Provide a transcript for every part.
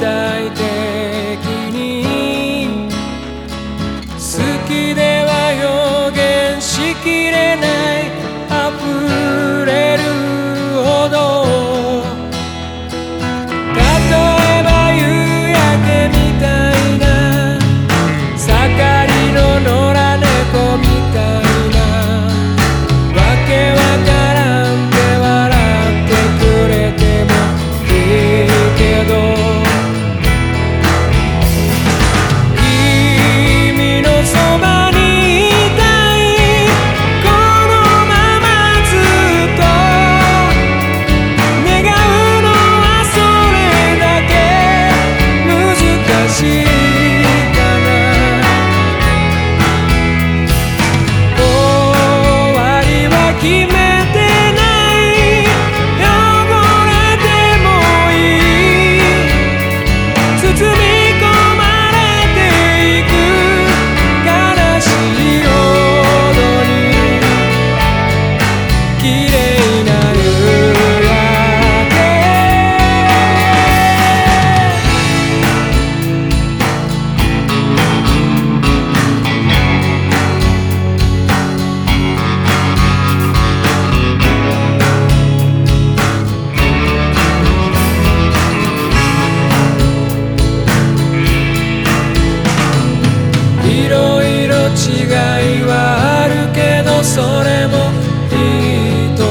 die それもいいと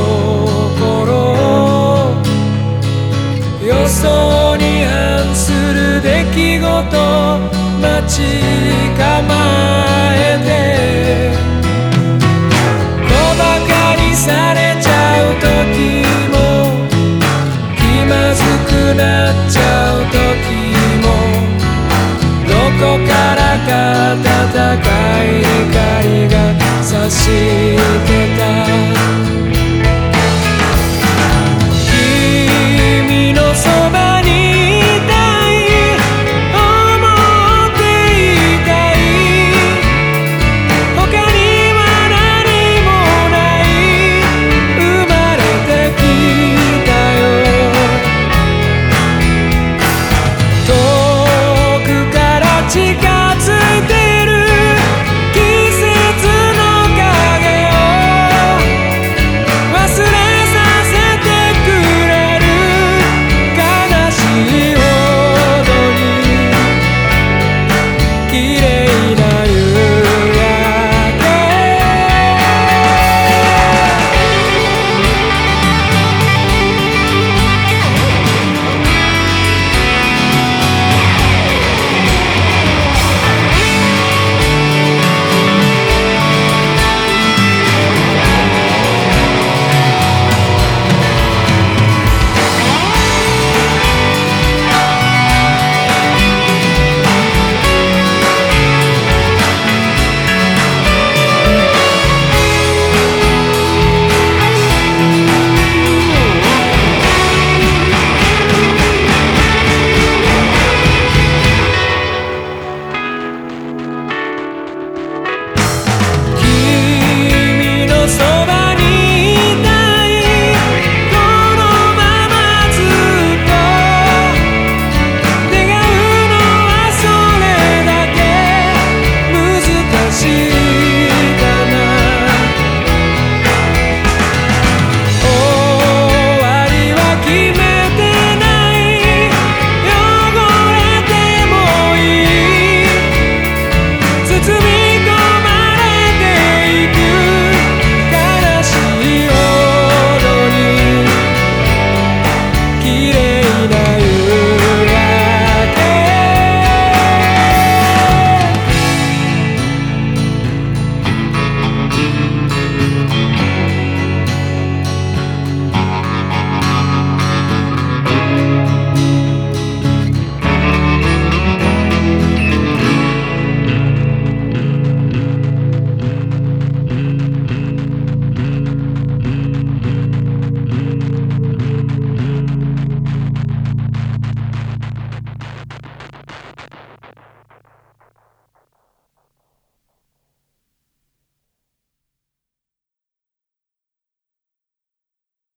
ころ。予想に反する出来事待ち構えて。小馬鹿にされちゃう時も気まずくなっちゃう時もどこからか戦い狩りが